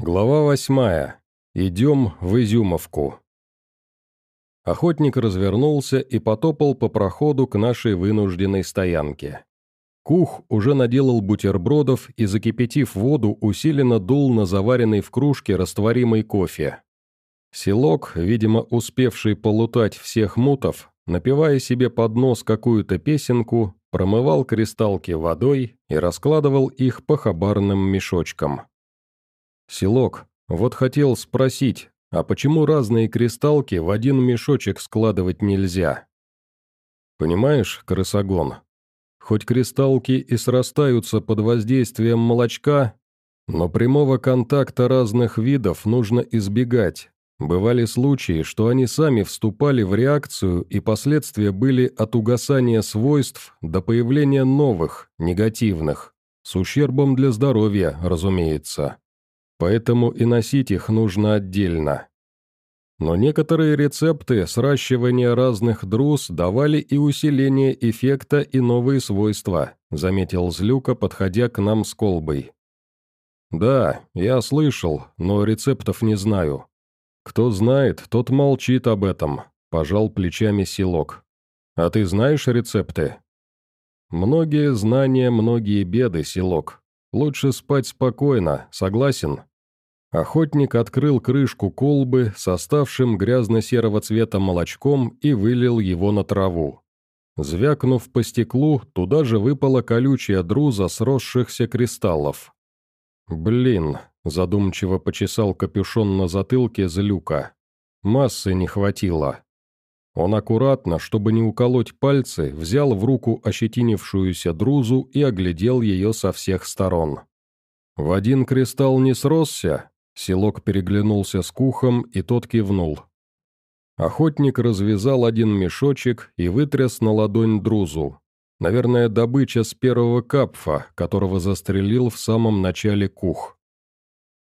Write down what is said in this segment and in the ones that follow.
Глава восьмая. Идем в Изюмовку. Охотник развернулся и потопал по проходу к нашей вынужденной стоянке. Кух уже наделал бутербродов и, закипятив воду, усиленно дул на заваренный в кружке растворимый кофе. Селок, видимо, успевший полутать всех мутов, напевая себе под нос какую-то песенку, промывал кристалки водой и раскладывал их по хабарным мешочкам. «Селок, вот хотел спросить, а почему разные кристалки в один мешочек складывать нельзя?» «Понимаешь, крысогон, хоть кристалки и срастаются под воздействием молочка, но прямого контакта разных видов нужно избегать. Бывали случаи, что они сами вступали в реакцию, и последствия были от угасания свойств до появления новых, негативных, с ущербом для здоровья, разумеется поэтому и носить их нужно отдельно. Но некоторые рецепты сращивания разных друз давали и усиление эффекта, и новые свойства, заметил Злюка, подходя к нам с колбой. «Да, я слышал, но рецептов не знаю. Кто знает, тот молчит об этом», – пожал плечами Силок. «А ты знаешь рецепты?» «Многие знания, многие беды, Силок. Лучше спать спокойно, согласен?» Охотник открыл крышку колбы с оставшим грязно-серого цвета молочком и вылил его на траву. Звякнув по стеклу, туда же выпала колючая друза сросшихся кристаллов. «Блин», – задумчиво почесал капюшон на затылке злюка. «Массы не хватило». Он аккуратно, чтобы не уколоть пальцы, взял в руку ощетинившуюся друзу и оглядел ее со всех сторон. «В один кристалл не сросся?» Селок переглянулся с кухом, и тот кивнул. Охотник развязал один мешочек и вытряс на ладонь друзу. Наверное, добыча с первого капфа, которого застрелил в самом начале кух.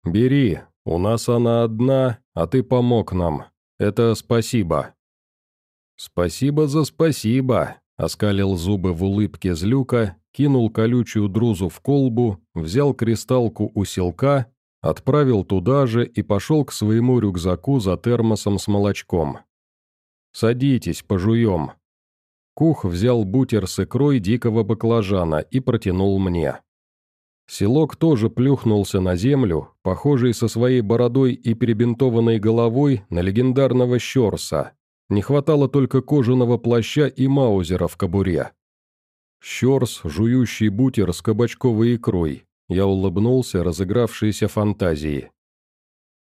«Бери, у нас она одна, а ты помог нам. Это спасибо». «Спасибо за спасибо», — оскалил зубы в улыбке злюка, кинул колючую друзу в колбу, взял кристалку у селка Отправил туда же и пошел к своему рюкзаку за термосом с молочком. «Садитесь, пожуем». Кух взял бутер с икрой дикого баклажана и протянул мне. Селок тоже плюхнулся на землю, похожий со своей бородой и перебинтованной головой на легендарного Щорса. Не хватало только кожаного плаща и маузера в кобуре. Щорс, жующий бутер с кабачковой икрой, я улыбнулся разыгравшейся фантазии.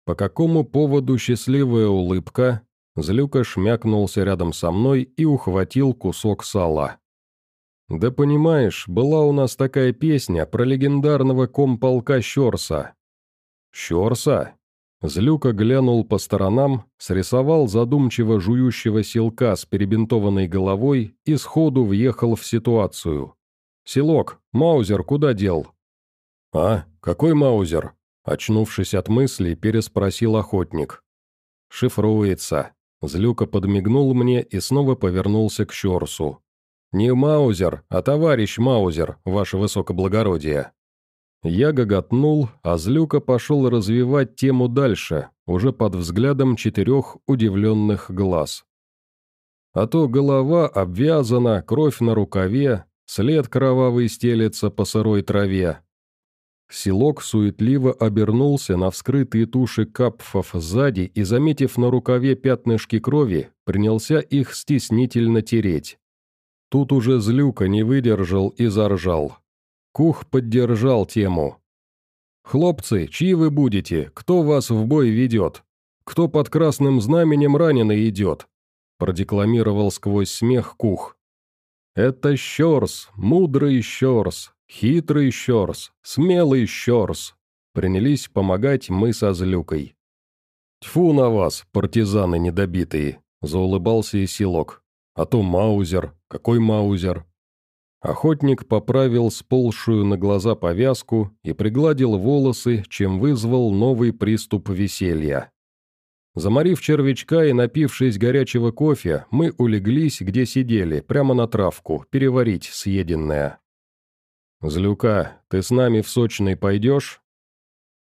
По какому поводу счастливая улыбка? Злюка шмякнулся рядом со мной и ухватил кусок сала. «Да понимаешь, была у нас такая песня про легендарного комполка Щорса». «Щорса?» Злюка глянул по сторонам, срисовал задумчиво жующего селка с перебинтованной головой и сходу въехал в ситуацию. «Селок, Маузер куда дел?» «А, какой Маузер?» Очнувшись от мыслей, переспросил охотник. «Шифруется». Злюка подмигнул мне и снова повернулся к Щорсу. «Не Маузер, а товарищ Маузер, ваше высокоблагородие». Я гоготнул, а Злюка пошел развивать тему дальше, уже под взглядом четырех удивленных глаз. А то голова обвязана, кровь на рукаве, след кровавый стелется по сырой траве, Селок суетливо обернулся на вскрытые туши капфов сзади и, заметив на рукаве пятнышки крови, принялся их стеснительно тереть. Тут уже злюка не выдержал и заржал. Кух поддержал тему. «Хлопцы, чьи вы будете? Кто вас в бой ведет? Кто под красным знаменем раненый идет?» продекламировал сквозь смех Кух. «Это Щорс, мудрый Щорс, Хитрый щорс, смелый щорс. Принялись помогать мы со злюкой. «Тьфу на вас, партизаны недобитые!» – заулыбался и селок. «А то Маузер. Какой Маузер?» Охотник поправил сползшую на глаза повязку и пригладил волосы, чем вызвал новый приступ веселья. Заморив червячка и напившись горячего кофе, мы улеглись, где сидели, прямо на травку, переварить съеденное. «Злюка, ты с нами в Сочный пойдешь?»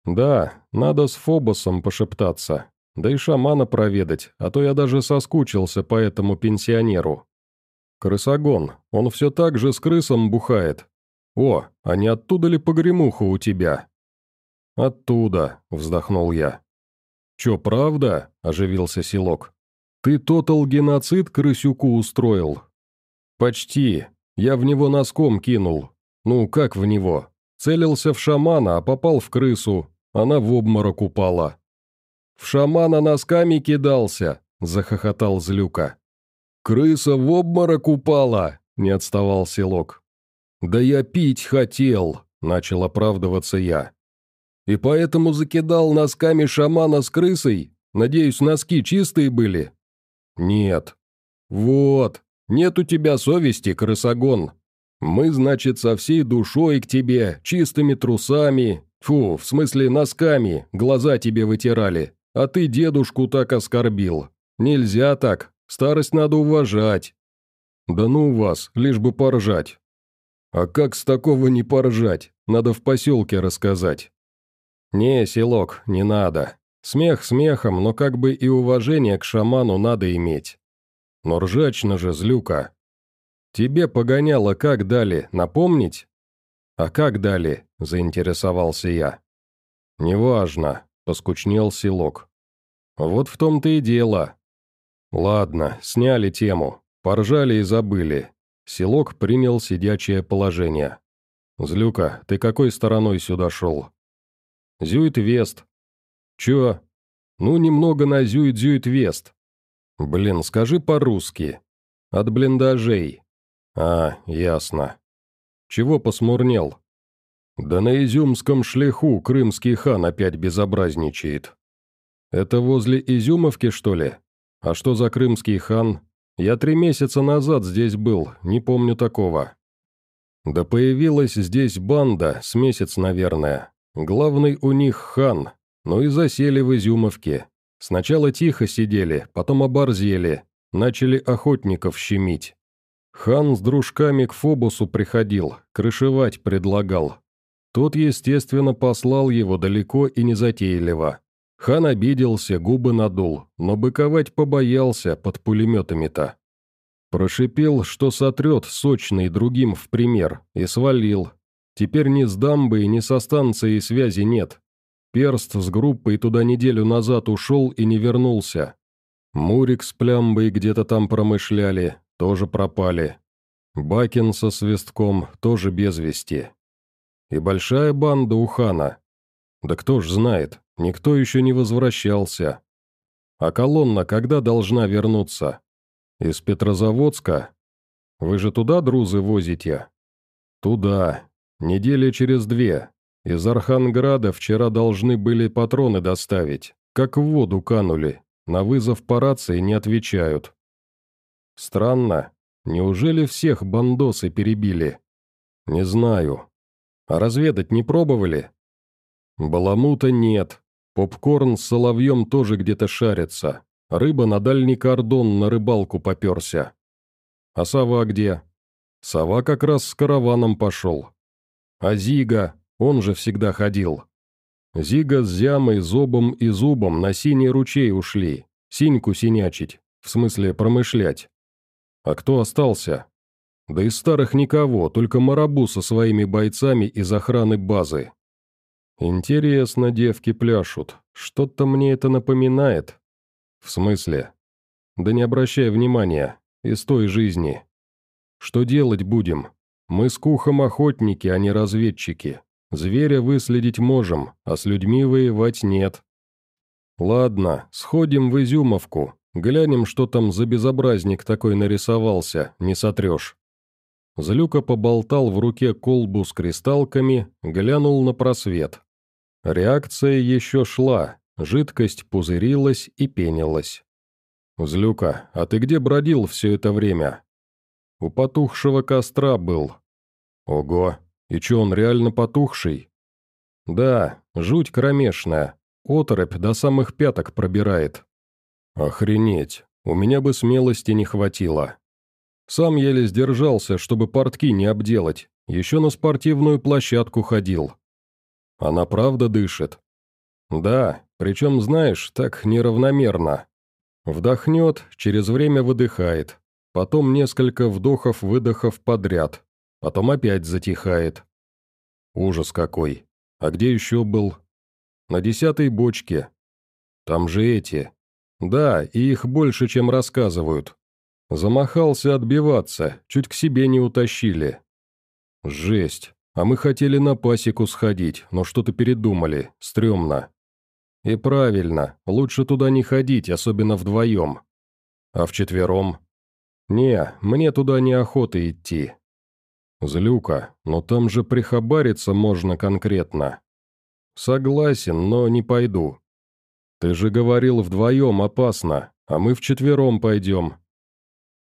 «Да, надо с Фобосом пошептаться, да и шамана проведать, а то я даже соскучился по этому пенсионеру. Крысогон, он все так же с крысом бухает. О, а не оттуда ли погремуха у тебя?» «Оттуда», — вздохнул я. «Чё, правда?» – оживился Селок. «Ты тотал геноцид крысюку устроил?» «Почти. Я в него носком кинул. Ну, как в него? Целился в шамана, а попал в крысу. Она в обморок упала». «В шамана носками кидался», – захохотал Злюка. «Крыса в обморок упала», – не отставал Селок. «Да я пить хотел», – начал оправдываться я. И поэтому закидал носками шамана с крысой? Надеюсь, носки чистые были?» «Нет». «Вот, нет у тебя совести, крысогон. Мы, значит, со всей душой к тебе, чистыми трусами, фу, в смысле носками, глаза тебе вытирали, а ты дедушку так оскорбил. Нельзя так, старость надо уважать». «Да ну вас, лишь бы поржать». «А как с такого не поржать? Надо в поселке рассказать». «Не, селок, не надо. Смех смехом, но как бы и уважение к шаману надо иметь. Но ржачно же, злюка. Тебе погоняло как дали, напомнить?» «А как дали?» – заинтересовался я. «Неважно», – поскучнел селок. «Вот в том-то и дело». «Ладно, сняли тему, поржали и забыли». Селок принял сидячее положение. «Злюка, ты какой стороной сюда шел?» Зюит-Вест». «Чё?» «Ну, немного на Зюит-Зюит-Вест». «Блин, скажи по-русски». «От блиндажей». «А, ясно». «Чего посмурнел?» «Да на Изюмском шлиху крымский хан опять безобразничает». «Это возле Изюмовки, что ли? А что за крымский хан? Я три месяца назад здесь был, не помню такого». «Да появилась здесь банда, с месяц, наверное. Главный у них хан, но и засели в Изюмовке. Сначала тихо сидели, потом оборзели, начали охотников щемить. Хан с дружками к Фобусу приходил, крышевать предлагал. Тот, естественно, послал его далеко и незатейливо. Хан обиделся, губы надул, но быковать побоялся под пулеметами-то. Прошипел, что сотрет сочный другим в пример, и свалил, Теперь ни с дамбой, ни со станцией связи нет. Перст с группой туда неделю назад ушел и не вернулся. Мурик с плямбой где-то там промышляли, тоже пропали. Бакин со свистком тоже без вести. И большая банда у хана. Да кто ж знает, никто еще не возвращался. А колонна когда должна вернуться? Из Петрозаводска? Вы же туда друзы возите? Туда, Недели через две. Из Арханграда вчера должны были патроны доставить. Как в воду канули. На вызов по рации не отвечают. Странно. Неужели всех бандосы перебили? Не знаю. А разведать не пробовали? Баламута нет. Попкорн с соловьем тоже где-то шарится. Рыба на дальний кордон на рыбалку поперся. А сова где? Сова как раз с караваном пошел. А Зига, он же всегда ходил. Зига с Зямой, Зобом и Зубом на синий ручей ушли, синьку синячить, в смысле промышлять. А кто остался? Да из старых никого, только Марабу со своими бойцами из охраны базы. Интересно, девки пляшут. Что-то мне это напоминает. В смысле? Да не обращай внимания, из той жизни. Что делать будем? Мы с Кухом охотники, а не разведчики. Зверя выследить можем, а с людьми воевать нет. Ладно, сходим в Изюмовку, глянем, что там за безобразник такой нарисовался, не сотрешь. Злюка поболтал в руке колбу с кристалками, глянул на просвет. Реакция еще шла, жидкость пузырилась и пенилась. «Злюка, а ты где бродил все это время?» «У потухшего костра был», Ого, и че он реально потухший? Да, жуть кромешная, оторопь до самых пяток пробирает. Охренеть, у меня бы смелости не хватило. Сам еле сдержался, чтобы портки не обделать, еще на спортивную площадку ходил. Она правда дышит? Да, причем, знаешь, так неравномерно. Вдохнет, через время выдыхает. Потом несколько вдохов-выдохов подряд. Потом опять затихает. Ужас какой. А где еще был? На десятой бочке. Там же эти. Да, и их больше, чем рассказывают. Замахался отбиваться, чуть к себе не утащили. Жесть. А мы хотели на пасеку сходить, но что-то передумали. Стремно. И правильно, лучше туда не ходить, особенно вдвоем. А вчетвером? Не, мне туда неохота идти. Злюка, но там же прихабариться можно конкретно. Согласен, но не пойду. Ты же говорил, вдвоем опасно, а мы вчетвером пойдем.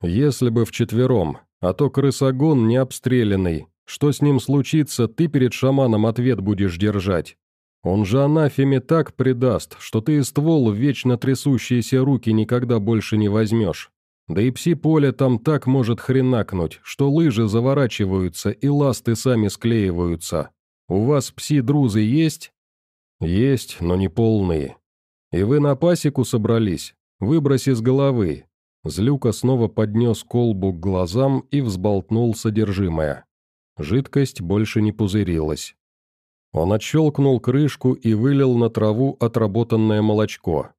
Если бы вчетвером, а то крысогон не обстрелянный, что с ним случится, ты перед шаманом ответ будешь держать. Он же анафеме так предаст, что ты и ствол в вечно трясущиеся руки никогда больше не возьмешь. Да и пси-поле там так может хренакнуть, что лыжи заворачиваются и ласты сами склеиваются. У вас пси-друзы есть? Есть, но не полные. И вы на пасеку собрались? Выбрось из головы. Злюка снова поднес колбу к глазам и взболтнул содержимое. Жидкость больше не пузырилась. Он отщелкнул крышку и вылил на траву отработанное молочко.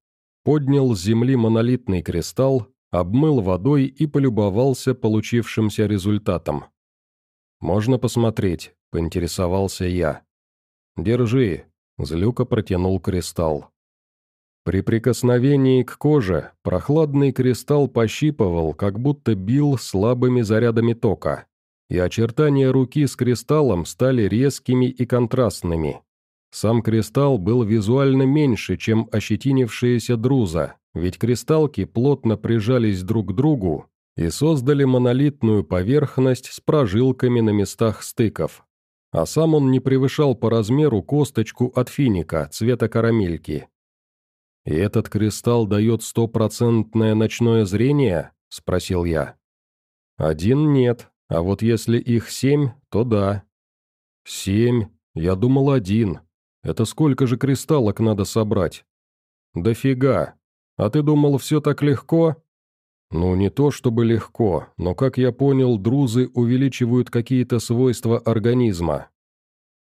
Поднял с земли монолитный кристалл, обмыл водой и полюбовался получившимся результатом. «Можно посмотреть?» – поинтересовался я. «Держи», – Злюка протянул кристалл. При прикосновении к коже прохладный кристалл пощипывал, как будто бил слабыми зарядами тока и очертания руки с кристаллом стали резкими и контрастными. Сам кристалл был визуально меньше, чем ощетинившаяся друза, ведь кристаллки плотно прижались друг к другу и создали монолитную поверхность с прожилками на местах стыков. А сам он не превышал по размеру косточку от финика цвета карамельки. «И этот кристалл дает стопроцентное ночное зрение?» – спросил я. «Один нет, а вот если их семь, то да. Семь? Я думал один. Это сколько же кристаллок надо собрать? Дофига. А ты думал, все так легко? Ну, не то чтобы легко, но, как я понял, друзы увеличивают какие-то свойства организма.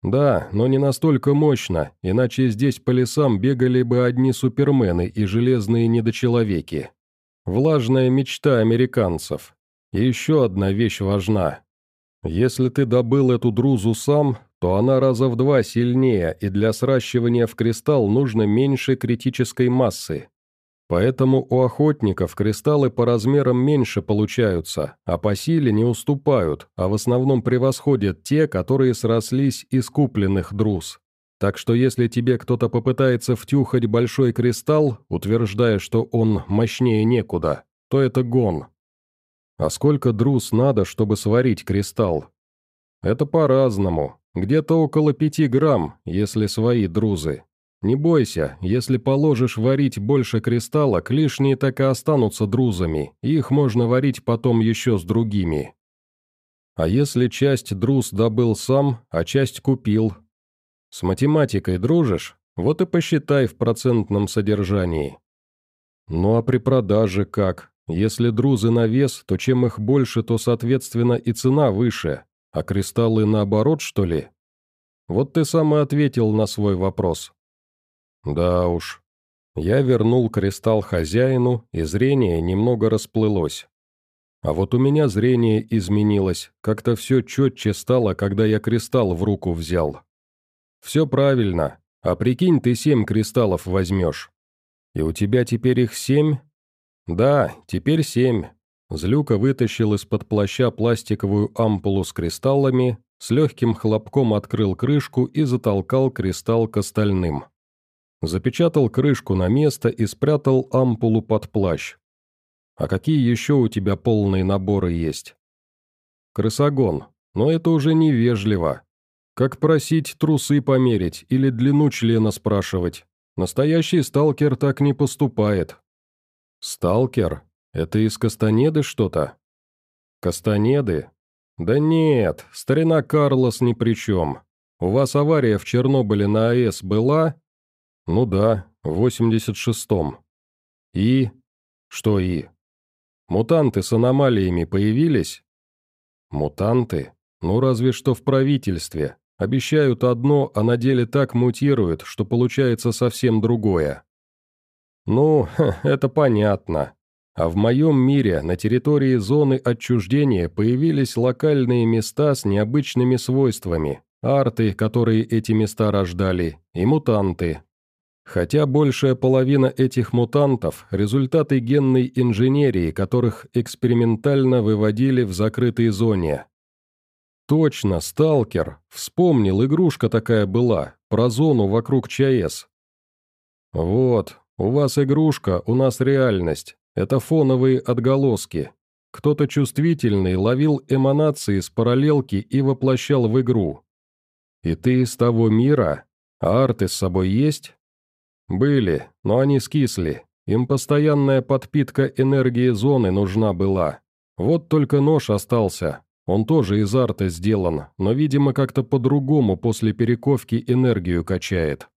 Да, но не настолько мощно, иначе здесь по лесам бегали бы одни супермены и железные недочеловеки. Влажная мечта американцев. И еще одна вещь важна. Если ты добыл эту друзу сам, то она раза в два сильнее, и для сращивания в кристалл нужно меньше критической массы. Поэтому у охотников кристаллы по размерам меньше получаются, а по силе не уступают, а в основном превосходят те, которые срослись из купленных друз. Так что если тебе кто-то попытается втюхать большой кристалл, утверждая, что он мощнее некуда, то это гон. А сколько друз надо, чтобы сварить кристалл? Это по-разному. Где-то около пяти грамм, если свои друзы. Не бойся, если положишь варить больше кристаллок, лишние так и останутся друзами, их можно варить потом еще с другими. А если часть друз добыл сам, а часть купил? С математикой дружишь? Вот и посчитай в процентном содержании. Ну а при продаже как? Если друзы на вес, то чем их больше, то, соответственно, и цена выше. А кристаллы наоборот, что ли? Вот ты сам и ответил на свой вопрос. Да уж. Я вернул кристалл хозяину, и зрение немного расплылось. А вот у меня зрение изменилось, как-то все четче стало, когда я кристалл в руку взял. Все правильно, а прикинь, ты семь кристаллов возьмешь. И у тебя теперь их семь, «Да, теперь семь». Злюка вытащил из-под плаща пластиковую ампулу с кристаллами, с легким хлопком открыл крышку и затолкал кристалл к остальным. Запечатал крышку на место и спрятал ампулу под плащ. «А какие еще у тебя полные наборы есть?» «Крысогон, но это уже невежливо. Как просить трусы померить или длину члена спрашивать? Настоящий сталкер так не поступает, «Сталкер? Это из Кастанеды что-то?» «Кастанеды? Да нет, старина Карлос ни при чем. У вас авария в Чернобыле на АЭС была?» Ну да, в 86-м. И? Что и? Мутанты с аномалиями появились? Мутанты? Ну разве что в правительстве. Обещают одно, а на деле так мутируют, что получается совсем другое. Ну, это понятно. А в моем мире на территории зоны отчуждения появились локальные места с необычными свойствами, арты, которые эти места рождали, и мутанты. Хотя большая половина этих мутантов – результаты генной инженерии, которых экспериментально выводили в закрытой зоне. Точно, сталкер. Вспомнил, игрушка такая была, про зону вокруг ЧАЭС. Вот, у вас игрушка, у нас реальность. Это фоновые отголоски. Кто-то чувствительный ловил эманации с параллелки и воплощал в игру. И ты из того мира? А арты с собой есть? Были, но они скисли. Им постоянная подпитка энергии зоны нужна была. Вот только нож остался. Он тоже из арта сделан, но, видимо, как-то по-другому после перековки энергию качает.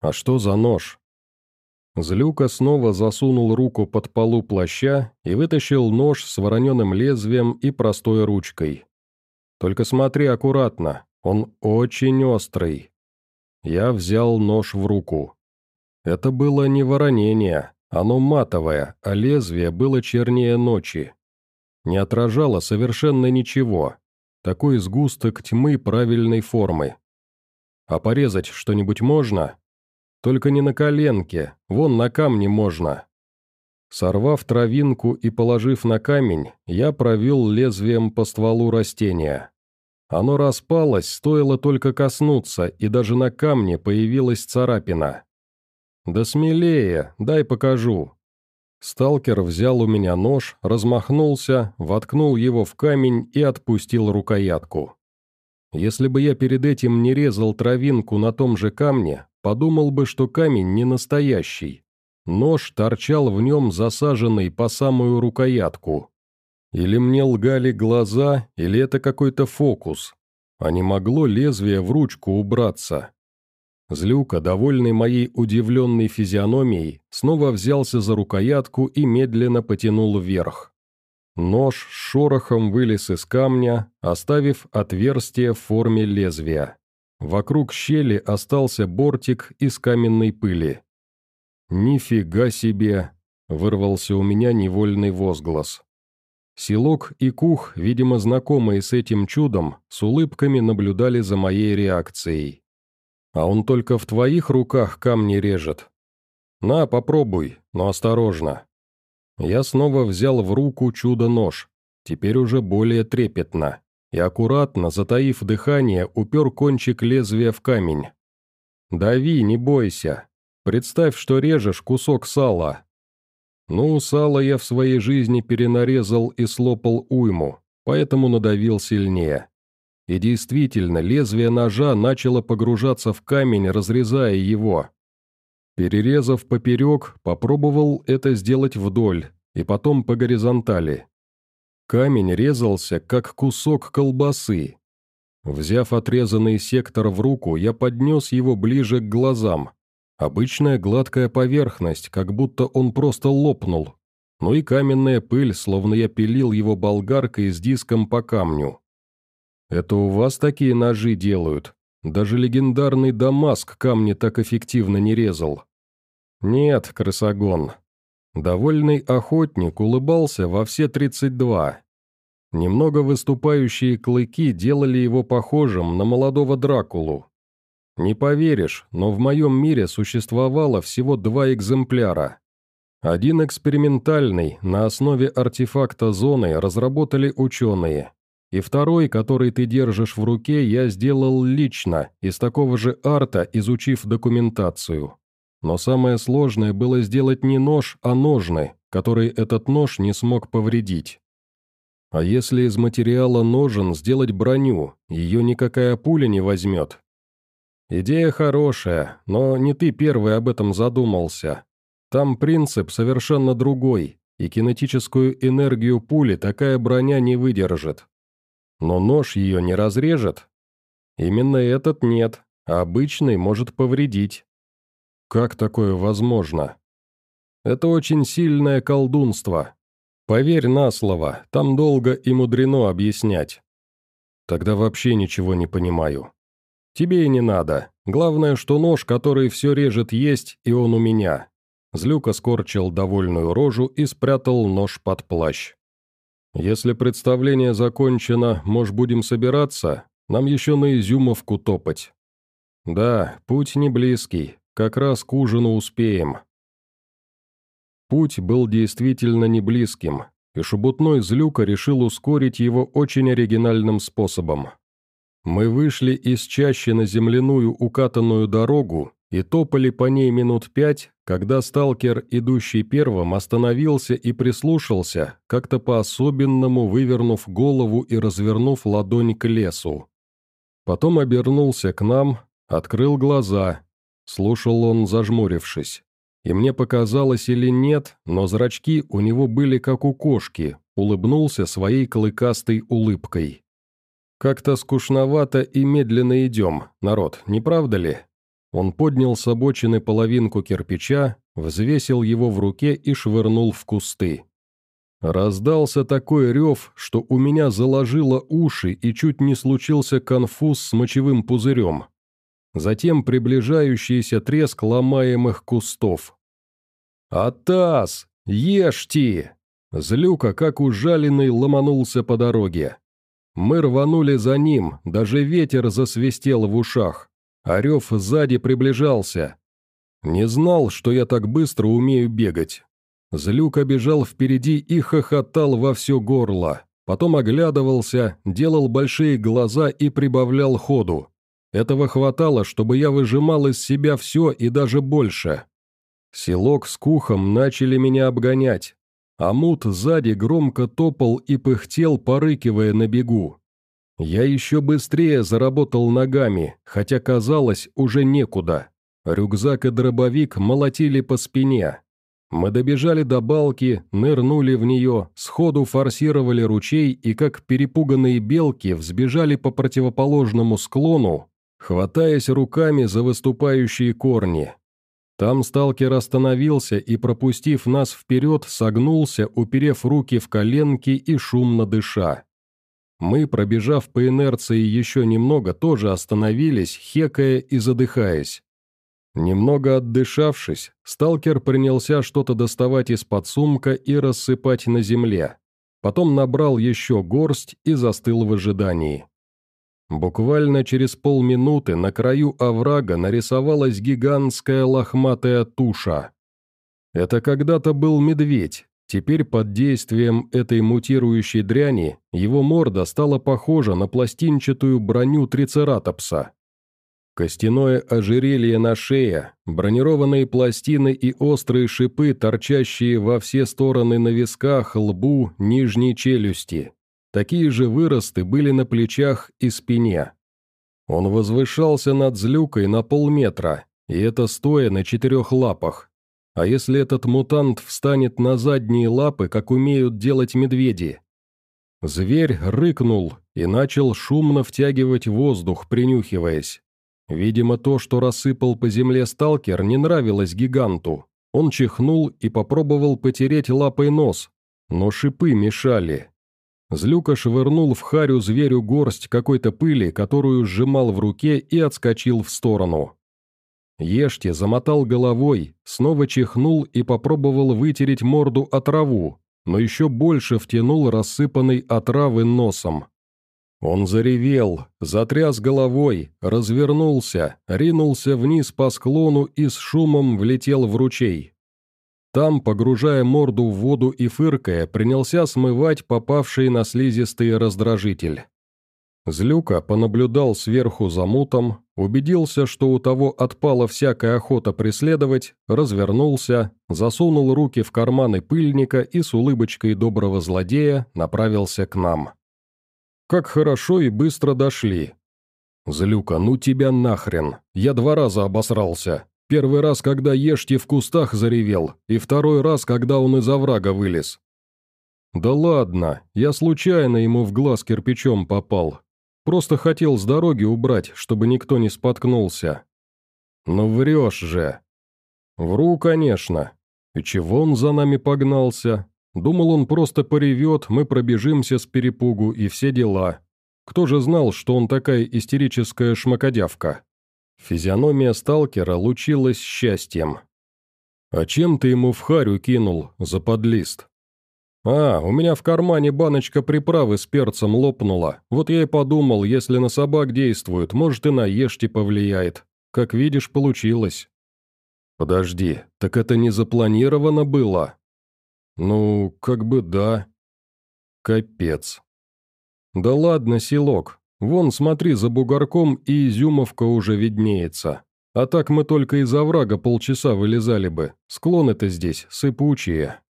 А что за нож? Злюка снова засунул руку под полу плаща и вытащил нож с вороненым лезвием и простой ручкой. «Только смотри аккуратно, он очень острый». Я взял нож в руку. Это было не воронение, оно матовое, а лезвие было чернее ночи. Не отражало совершенно ничего. Такой сгусток тьмы правильной формы. А порезать что-нибудь можно? Только не на коленке, вон на камне можно. Сорвав травинку и положив на камень, я провел лезвием по стволу растения. Оно распалось, стоило только коснуться, и даже на камне появилась царапина. «Да смелее, дай покажу». Сталкер взял у меня нож, размахнулся, воткнул его в камень и отпустил рукоятку. Если бы я перед этим не резал травинку на том же камне, Подумал бы, что камень не настоящий. Нож торчал в нем засаженный по самую рукоятку. Или мне лгали глаза, или это какой-то фокус. А не могло лезвие в ручку убраться. Злюка, довольный моей удивленной физиономией, снова взялся за рукоятку и медленно потянул вверх. Нож шорохом вылез из камня, оставив отверстие в форме лезвия. Вокруг щели остался бортик из каменной пыли. «Нифига себе!» — вырвался у меня невольный возглас. Селок и Кух, видимо знакомые с этим чудом, с улыбками наблюдали за моей реакцией. «А он только в твоих руках камни режет?» «На, попробуй, но осторожно». Я снова взял в руку чудо-нож, теперь уже более трепетно и аккуратно, затаив дыхание, упер кончик лезвия в камень. «Дави, не бойся. Представь, что режешь кусок сала». Ну, сало я в своей жизни перенарезал и слопал уйму, поэтому надавил сильнее. И действительно, лезвие ножа начало погружаться в камень, разрезая его. Перерезав поперек, попробовал это сделать вдоль, и потом по горизонтали. Камень резался, как кусок колбасы. Взяв отрезанный сектор в руку, я поднес его ближе к глазам. Обычная гладкая поверхность, как будто он просто лопнул. Ну и каменная пыль, словно я пилил его болгаркой с диском по камню. Это у вас такие ножи делают? Даже легендарный Дамаск камни так эффективно не резал. Нет, крысогон, Довольный охотник улыбался во все 32. Немного выступающие клыки делали его похожим на молодого Дракулу. Не поверишь, но в моем мире существовало всего два экземпляра. Один экспериментальный, на основе артефакта зоны, разработали ученые. И второй, который ты держишь в руке, я сделал лично, из такого же арта, изучив документацию. Но самое сложное было сделать не нож, а ножны, которые этот нож не смог повредить. А если из материала ножен сделать броню, ее никакая пуля не возьмет? Идея хорошая, но не ты первый об этом задумался. Там принцип совершенно другой, и кинетическую энергию пули такая броня не выдержит. Но нож ее не разрежет? Именно этот нет, а обычный может повредить. Как такое возможно? Это очень сильное колдунство. Поверь на слово, там долго и мудрено объяснять. Тогда вообще ничего не понимаю. Тебе и не надо. Главное, что нож, который все режет, есть, и он у меня. Злюка скорчил довольную рожу и спрятал нож под плащ. «Если представление закончено, может, будем собираться? Нам еще на Изюмовку топать». «Да, путь не близкий, как раз к ужину успеем». Путь был действительно не близким, и шебутной Злюка решил ускорить его очень оригинальным способом. Мы вышли из чащи на земляную укатанную дорогу и топали по ней минут пять, когда сталкер, идущий первым, остановился и прислушался, как-то по-особенному вывернув голову и развернув ладонь к лесу. Потом обернулся к нам, открыл глаза. Слушал он, зажмурившись. И мне показалось или нет, но зрачки у него были как у кошки, улыбнулся своей клыкастой улыбкой. «Как-то скучновато и медленно идем, народ, не правда ли?» Он поднял с обочины половинку кирпича, взвесил его в руке и швырнул в кусты. Раздался такой рев, что у меня заложило уши и чуть не случился конфуз с мочевым пузырем. Затем приближающийся треск ломаемых кустов. «Атас! Ешьте!» Злюка, как ужаленный, ломанулся по дороге. Мы рванули за ним, даже ветер засвистел в ушах. Орев сзади приближался. Не знал, что я так быстро умею бегать. Злюка бежал впереди и хохотал во все горло. Потом оглядывался, делал большие глаза и прибавлял ходу. Этого хватало, чтобы я выжимал из себя все и даже больше. Селок с кухом начали меня обгонять. а мут сзади громко топал и пыхтел, порыкивая на бегу. Я еще быстрее заработал ногами, хотя казалось, уже некуда. Рюкзак и дробовик молотили по спине. Мы добежали до балки, нырнули в нее, сходу форсировали ручей и, как перепуганные белки, взбежали по противоположному склону, хватаясь руками за выступающие корни. Там сталкер остановился и, пропустив нас вперед, согнулся, уперев руки в коленки и шумно дыша. Мы, пробежав по инерции еще немного, тоже остановились, хекая и задыхаясь. Немного отдышавшись, сталкер принялся что-то доставать из-под сумка и рассыпать на земле. Потом набрал еще горсть и застыл в ожидании. Буквально через полминуты на краю оврага нарисовалась гигантская лохматая туша. Это когда-то был медведь, Теперь под действием этой мутирующей дряни его морда стала похожа на пластинчатую броню трицератопса. Костяное ожерелье на шее, бронированные пластины и острые шипы, торчащие во все стороны на висках, лбу, нижней челюсти. Такие же выросты были на плечах и спине. Он возвышался над злюкой на полметра, и это стоя на четырех лапах, а если этот мутант встанет на задние лапы, как умеют делать медведи? Зверь рыкнул и начал шумно втягивать воздух, принюхиваясь. Видимо, то, что рассыпал по земле сталкер, не нравилось гиганту. Он чихнул и попробовал потереть лапой нос, но шипы мешали. Злюка швырнул в харю зверю горсть какой-то пыли, которую сжимал в руке и отскочил в сторону. Ешьте замотал головой, снова чихнул и попробовал вытереть морду о траву, но еще больше втянул рассыпанный отравы носом. Он заревел, затряс головой, развернулся, ринулся вниз по склону и с шумом влетел в ручей. Там, погружая морду в воду и фыркая, принялся смывать попавший на слизистый раздражитель. Злюка понаблюдал сверху за мутом, убедился, что у того отпала всякая охота преследовать, развернулся, засунул руки в карманы пыльника и с улыбочкой доброго злодея направился к нам. «Как хорошо и быстро дошли!» «Злюка, ну тебя нахрен! Я два раза обосрался. Первый раз, когда Ешьте в кустах заревел, и второй раз, когда он из оврага вылез. «Да ладно, я случайно ему в глаз кирпичом попал, Просто хотел с дороги убрать, чтобы никто не споткнулся. Ну врешь же. Вру, конечно. И чего он за нами погнался? Думал, он просто поревет, мы пробежимся с перепугу и все дела. Кто же знал, что он такая истерическая шмакодявка? Физиономия сталкера лучилась счастьем. «А чем ты ему в харю кинул, за подлист?» «А, у меня в кармане баночка приправы с перцем лопнула. Вот я и подумал, если на собак действует, может и на ешьте повлияет. Как видишь, получилось». «Подожди, так это не запланировано было?» «Ну, как бы да». «Капец». «Да ладно, селок. Вон, смотри, за бугорком и изюмовка уже виднеется. А так мы только из оврага полчаса вылезали бы. Склоны-то здесь сыпучие».